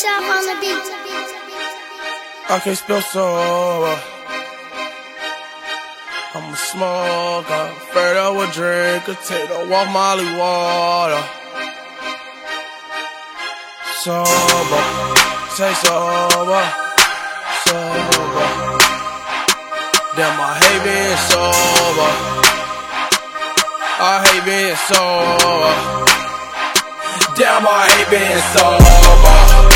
drop on the beat. I can't spell sober. Uh, I'm a smoker, afraid I would drink a take a walk Molly water. Sober, say sober, sober. Damn, I hate being sober. I hate being sober. Damn, I hate being sober.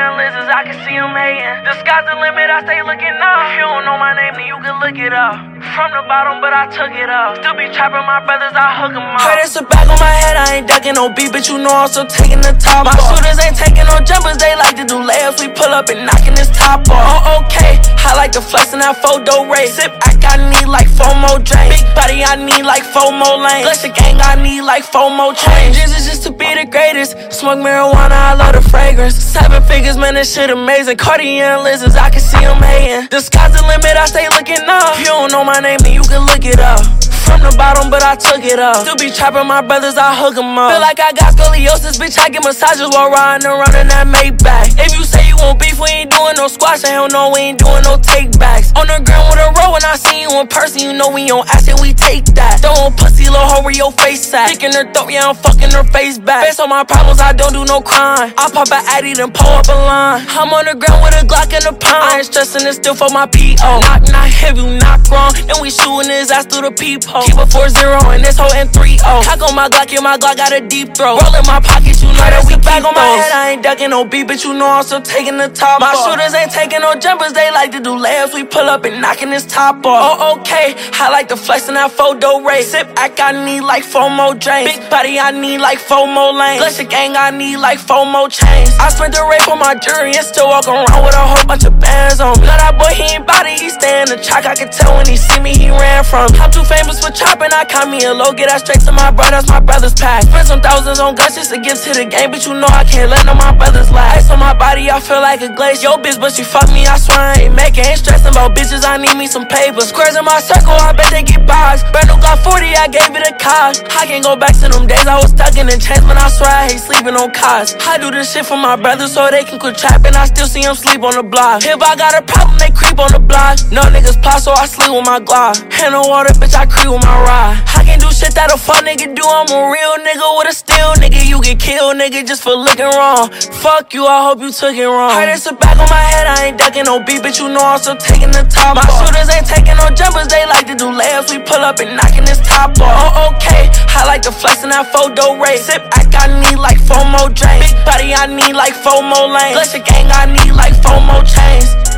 them lenses, I can see them hating. The sky's the limit, I stay looking up. If you don't know my name, then you can look it up. From the bottom, but I took it up. Still be trapping my brothers, I hook them up. Heard a back on my head, I ain't ducking no beat, but you know I'm still taking the top My off. shooters ain't taking no jumpers, they like to do layups. We pull up and knocking this top off. Oh, okay. I like the flex and that photo race. Sip, I got need like four more drinks. Big body, I need like four more lanes. Flex the gang, I need like four more chains. is just to be the greatest. Smoke marijuana, I love the fragrance. Seven figures, man, this shit amazing. Cardi and lizards, I can see them hating. The sky's the limit, I stay looking up. You don't know my name, then you can look it up from the bottom, but I took it up. Still be trapping my brothers, I hook them up. Feel like I got scoliosis, bitch, I get massages while riding around in that Maybach. If you say you want beef, we ain't doing no squash, I don't know, we ain't doing no takebacks. On the ground with a roll, when I see you in person, you know we on acid, we take that. Don't pussy, little hoe where your face at. Dick in her throat, yeah, I'm fucking her face back. Based on my problems, I don't do no crime. I pop a addy, then pull up a line. I'm on the ground with a Glock and a pine. I ain't stressing it still for my PO. Knock, knock, heavy, knock wrong. Then we shooting his ass through the peephole. Keep a 4-0 and this hoe in 3-0. Cock on my Glock, yeah, my Glock got a deep throat. Roll in my pockets, you know that we back on my head. I ain't ducking no beat, but you know I'm still taking the top My off. shooters ain't taking no jumpers, they like to do layups. We pull up and knocking this top off. Oh, okay, I like to flex in that photo race. Sip, I got need like FOMO drains. Big body, I need like FOMO lanes. Glacier gang, I need like FOMO chains. I spent the rape on my jury and still walk around with a whole bunch of bands on me. Love that boy, he ain't body, he stay in the track. I can tell when he see me, he ran from me. I'm too famous for chopping I caught me a low, get that straight to my brothers, my brothers pack. Spent some thousands on guns just to give to the game, but you know I can't let none of my brothers lie. Ice on my body, I feel like a glaze. Yo, bitch, but she fuck me, I swear I ain't making. Ain't stressing about bitches, I need me some paper. Squares in my circle, I bet they get boxed. Brand new got 40, I gave it a cost. I can't go back to them days I was stuck in the chains, but I swear I hate sleeping on cots. I do this shit for my brothers so they can quit trapping. I still see them sleep on the block. If I got a problem, they creep on the block. No niggas pop, so I sleep with my Glock. Hand no water, bitch, I creep with my ride. I can't do shit that a fuck nigga do. I'm a real nigga with a steel nigga. You get killed, nigga, just for looking wrong. Fuck you, I hope you took it wrong. Heard it's a back on my head, I ain't ducking no beat, but you know I'm still taking the top. My off. shooters ain't taking no jumpers, they like to do layups. We pull up and knocking this top off. Oh, okay, I like to flex in that photo race. Sip, I got need like FOMO drains. Big body, I need like FOMO lanes. Glacier gang, I need like FOMO chains.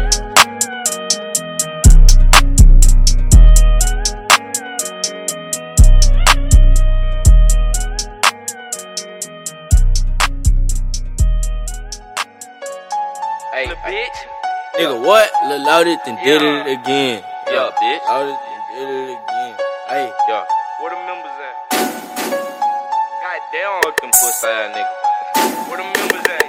Bitch. Nigga, what? Lil Loaded and did it again. Yeah, bitch. Loaded and did it again. Hey. Yeah. Where the members at? God damn, fuck them pussy ass niggas. Where the members at?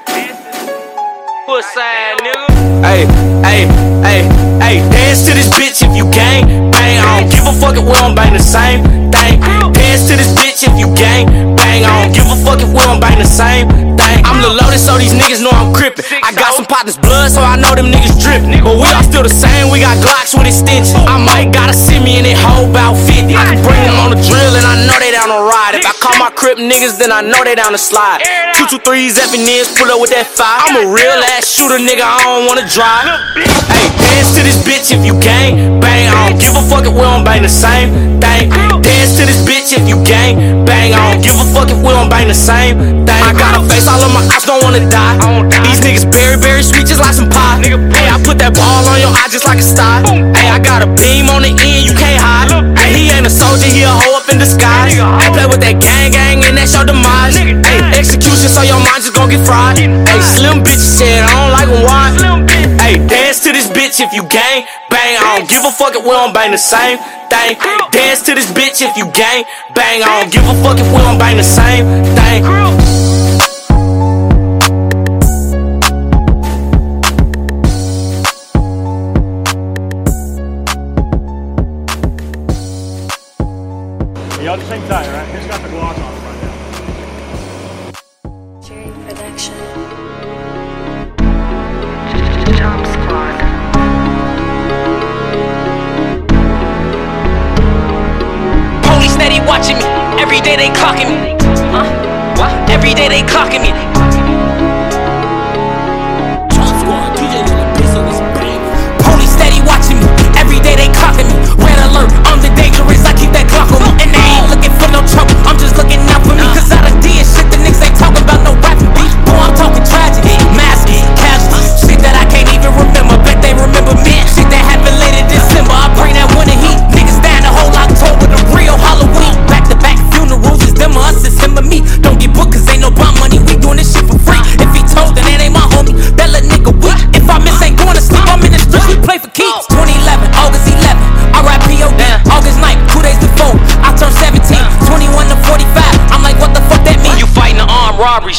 Pussy ass nigga. Hey, hey, hey, hey, dance to this bitch if you gang bang. I don't give a fuck if we don't bang the same thing. Dance to this bitch if you gang bang. I don't give a fuck if we don't bang the same. I'm the loaded, so these niggas know I'm crippin'. I got some partners blood, so I know them niggas drippin'. But we all still the same, we got Glocks with extensions. I might gotta see me in that whole about 50. I can bring them on the drill, and I know they down to ride. If I call my crip niggas, then I know they down to slide. Two, two, threes, effing niggas, pull up with that fire. I'm a real ass shooter, nigga, I don't wanna drive. Hey, dance to this bitch if you gang bang. I don't give a fuck if we don't bang the same thing. Dance to this bitch if you gang bang. I don't give a fuck if we don't bang the same thing. I got a face, all of my ops don't wanna die. These niggas very, very sweet, just like some pie. Hey, I put that ball on your eye just like a star. Hey, I got a beam on the end, you can't hide. Hey, he ain't a soldier, he a hoe up in disguise. Hey, play with that gang, gang, and that's your demise. Hey, execution, so your mind just gon' get fried. Hey, slim bitch said I don't like them wide. Hey, dance to this bitch if you gang bang. I don't give a fuck if we don't bang the same thing. Dance to this bitch if you gang bang. I don't give a fuck if we don't bang the same thing. Y'all just hang tight, right? It's got the gloss on it right now. Jerry Production. Jump squad. Police steady watching me. Every day they clocking me. Huh? What? Every day they clocking me.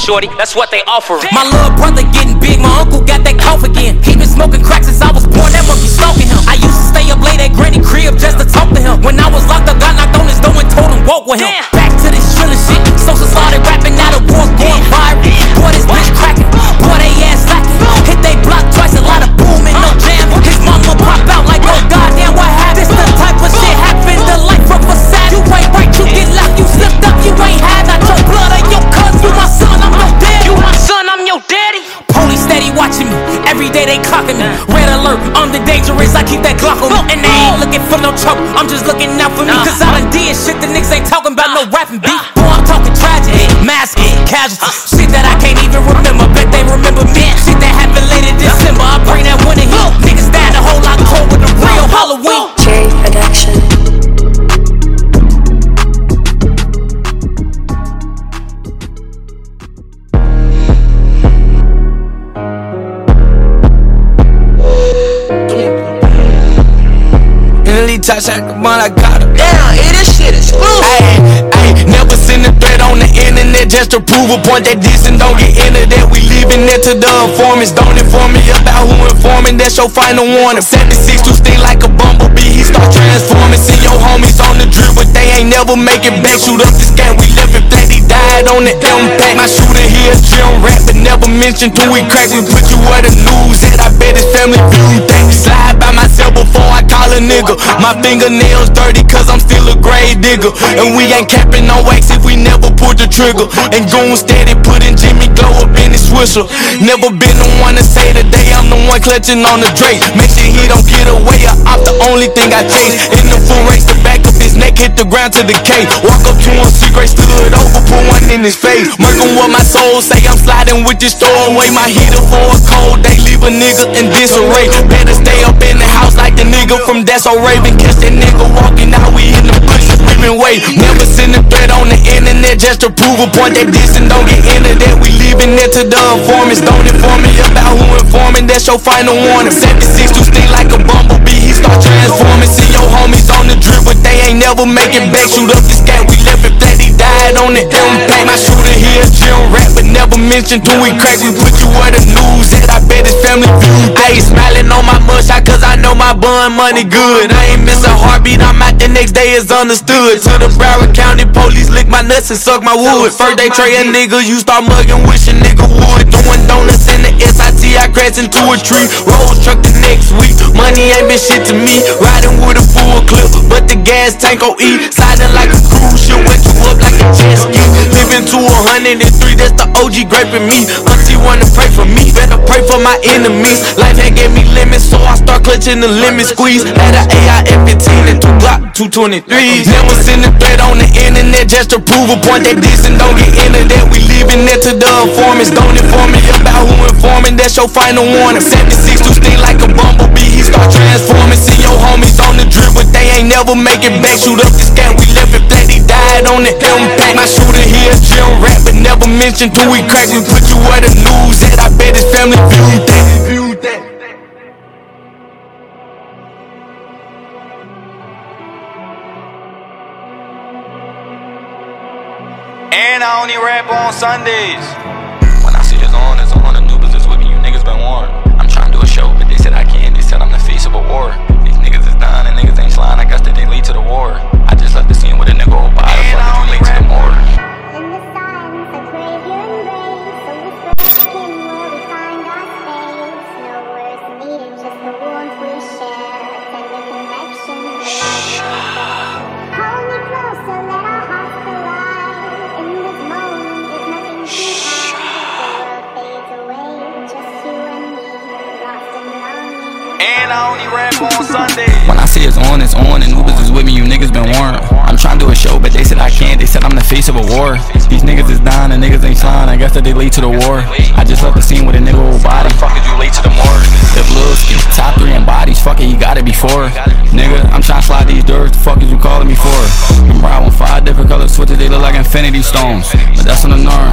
Shorty, that's what they offer. My little brother getting big, my uncle got that cough again. He been smoking crack since I was born, that monkey stalking him. I used to stay up late at granny crib just to talk to him. When I was locked up, got knocked on his door and told him walk with him. Back to this drilling shit, social started rapping, now alert, I'm the dangerous, I keep that Glock on me. And they ain't looking for no trouble, I'm just looking out for me. Cause I done did shit the niggas ain't talking about no rapping beat. Boy, I'm talking tragedy, massacres, casualties. Shit that I can't even remember, bet they remember me. Shit that happened late in December, I bring that one heat. Niggas touch the one I got her. Damn, it this shit exclusive. Ayy, ayy, never send a threat on the internet just to prove a point that this and don't get into that. We leaving it to the informants. Don't inform me about who informing. That's your final warning. 76 to sting like a bumblebee. He start transforming. See your homies on the drip, but they ain't never make it back. Shoot up this game, we left it flat. He died on the impact. My shooter here, Jim rap, but never mentioned who he cracked. We put you where the news at. I bet his family view that. Slide by myself before I call a nigga. My fingernails dirty cause I'm still a grave digger. And we ain't capping no wax if we never pulled the trigger. And goon steady putting Jimmy Glow up in his swisher. Never been the one to say today I'm the one clutching on the Drake. Make sure he don't get away. I'm the only thing I chase. In the full race, the back of his neck hit the ground to decay. Walk up to him, see secret stood over, put one in his face. Murking what my soul say, I'm sliding with this throw away my heater for a cold day. Leave a nigga in disarray. Better stay up in the house like the nigga from That's So Raven. Catch that nigga walking out, we in the bushes, we been waiting. Never send a threat on the internet just to prove a point that this and don't get into that. We leaving it to the informants. Don't inform me about who informing, that's your final warning. 76 to sting like a bumblebee, he start transforming. See your homies on the drip, but they ain't never make it back. Shoot up this guy, we left it flat, he died on the impact. My shooter here, Jim rap, but never mentioned who he cracked. We put you where the news at, I bet his family view. I ain't smiling on my mugshot, cause I know my bun money good. I ain't miss a heartbeat, I'm out the next day, it's understood. To the Broward County police, lick my nuts and suck my wood. First they tray a nigga, you start mugging, wish a nigga would. Doing donuts crash into a tree. Rose truck the next week, money ain't been shit to me. Riding with a full clip, but the gas tank gon' eat. Sliding like a cruise ship, wet you up like a jet ski. Living to a hundred and three, that's the OG graping me. Auntie wanna pray for me, better pray for my enemies. Life had gave me limits, so I start clutching the limit squeeze. Had an AI F15 and two Glock 223s. Never send a threat on the internet just to prove a point that this and don't get into that. We leaving it to the informants. Don't inform me about who informing, that's your final warning. 76 to sting like a bumblebee, he start transforming. See your homies on the drip, but they ain't never make it back. Shoot up this guy, we left it flat, he died on the impact. My shooter here, Jim rap, but never mentioned who he cracked. We put you where the news at, I bet his family viewed. Viewed that. And I only rap on Sundays. I'm trying to do a show, but they said I can't. They said I'm the face of a war. These niggas is dying and niggas ain't sliding. I guess that they lead to the war. I just left the scene with a nigga who buy the fuck did you lead to the morgue? Say it's on, it's on, and Ubers is with me, you niggas been warned. I'm trying to do a show, but they said I can't, they said I'm the face of a war. These niggas is dying, and niggas ain't sliding, I guess that they late to the war. I just left the scene with a nigga with body. Fuck is you late to the morgue? If Lil Ski top three in bodies, fuck it, you got it before. Nigga, I'm trying to slide these doors, the fuck is you calling me for? I'm riding with five different color switches, they look like infinity stones. But that's on the norm.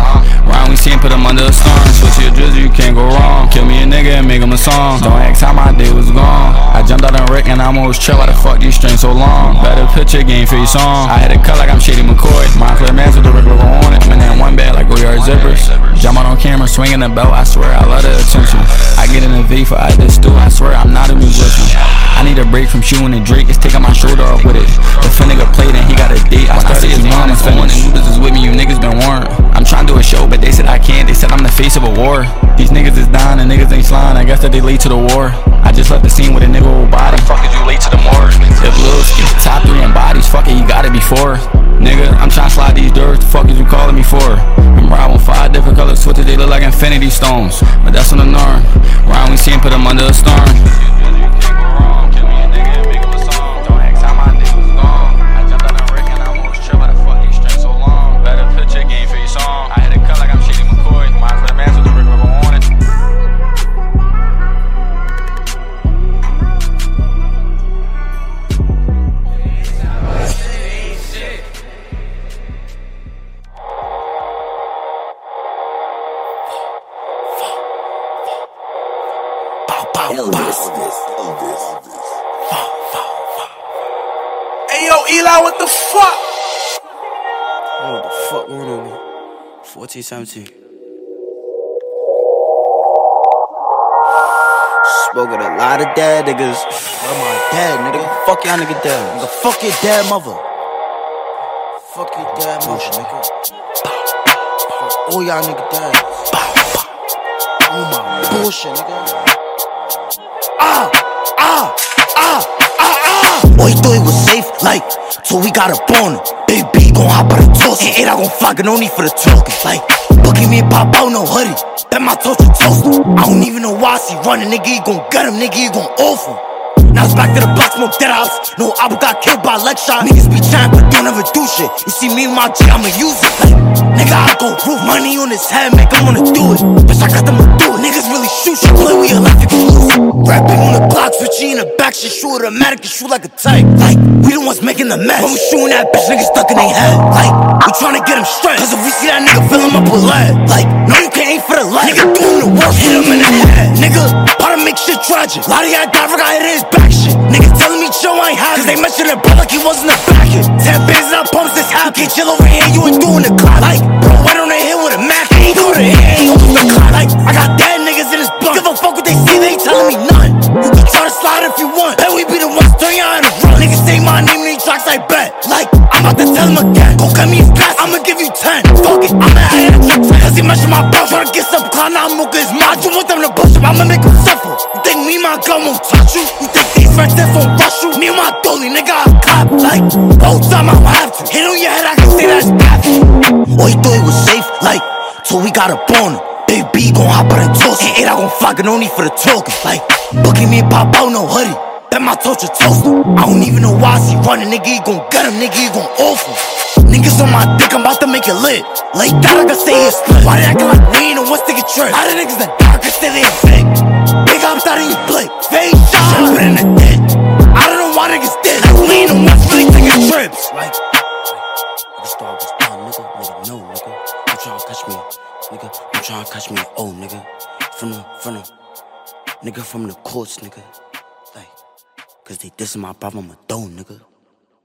Ryan, we seen put them under the storm. Switch your drizzle, you can't go wrong. Kill me a nigga and make him a song. Don't ask how my day was gone. I jumped out and wreck and I almost chill. Why the fuck these strings so long? Better picture game for your song. I had a cut like I'm Shady McCoy. Montclair Mans with the river on it. I'm in that one bag like Goyard zippers. Jump out on camera, swinging the belt. I swear I love the attention. I get in a V for I this stew. I swear I'm not a musician. I need a break from shooting and Drake. It's taking my shoulder off with it. If a nigga played and he got a date, I started but they said I can't. They said I'm the face of a war. These niggas is dying and niggas ain't slime. I guess that they late to the war. I just left the scene with a nigga with body. Fuck is you late to the morgue? If Lil Ski top three in bodies, fuck it, you got it before. Nigga, I'm trying to slide these doors. The fuck is you calling me for? I'm riding with five different color switches. They look like infinity stones, but that's on the norm. Round we see seen, put them under a storm. 14, 17. Spoke with a lot of dad niggas. Where my dad, nigga? Fuck y'all nigga dad. Nigga, fuck your dad mother. Fuck your dad mother, nigga. Fuck all y'all nigga dads. Oh my bullshit, nigga. Ah, ah, ah, ah, ah. Boy, thought it was safe, like, so we got up on it. Big B gon' hop on the toast. And I gon' fuck it, no need for the talking. Like, booking me and pop out, no hoodie. Bet my toast is toast. I don't even know why she running, nigga. You gon' get him, nigga. You gon' off him. Now it's back to the block, smoke dead house. No, Abu got killed by leg shot. Niggas be trying, but don't ever do shit. You see me and my G, I'ma use it. Like, nigga, I go roof money on his head, make him wanna do it. Bitch, I got them to do it. Niggas really shoot shit, play, we electric exclusive. Rapping on the block, switching in the back, shit, shoot automatic, and shoot like a tank. Like, we the ones making the mess. When we shooting that bitch, niggas stuck in their head. Like, we tryna get him straight. Cause if we see that nigga, fill him up with lead. Like, no, aim for the lead. Nigga doing the work, hit him in the head. Nigga, how to make shit tragic. Lot of y'all die, got hit in his back shit. Nigga telling me chill, I ain't have Cause they mentioned it, bro, like he wasn't a back it. Ten bands and I pumps this happy. Chill over here, you ain't doing the clock. Like, bro, why don't they hit with a Mac? Ain't doing it ain't almost the clock. Like, I got dead niggas in this block. Give a fuck what they see, they ain't telling me nothing. You can try to slide if you want. Bet we be the ones turn y'all a run. Niggas say my name in these tracks, I bet. Like, I'm about to tell him again. Go cut me his glass, I'ma give you 10. Clown, I'm gonna his. You want them to bust him, I'ma make him suffer. You think me and my gun won't touch you? You think these friends that won't rush you? Me and my dolly, nigga, I cop. Like, whole time I don't have to. Hit on your head, I can say that's bad. Oh, he thought it was safe, like, so we got a on him. Big B gon' hop toast. And it, I gon' fuck it, no need for the talking. Like, booking me and pop out, no hoodie. Bet my torch toaster. I don't even know why she running, nigga. You gon' get him, nigga. You gon' off him. Niggas on my dick, I'm about to make it lit. Like that, I can stay here split. Why they acting like we ain't no one sticky trick? How the niggas that dark can stay there big? Big ups out of you blick. Face shot, put in the dick. I don't know why niggas did. Like we ain't no ones really taking trips. Like, this dog was done, nigga. Nigga, no, nigga. You tryna catch me, nigga. You tryna catch me, oh, nigga. From the, from the, nigga, from the courts, nigga. Cause they dissing my problem a dome, nigga.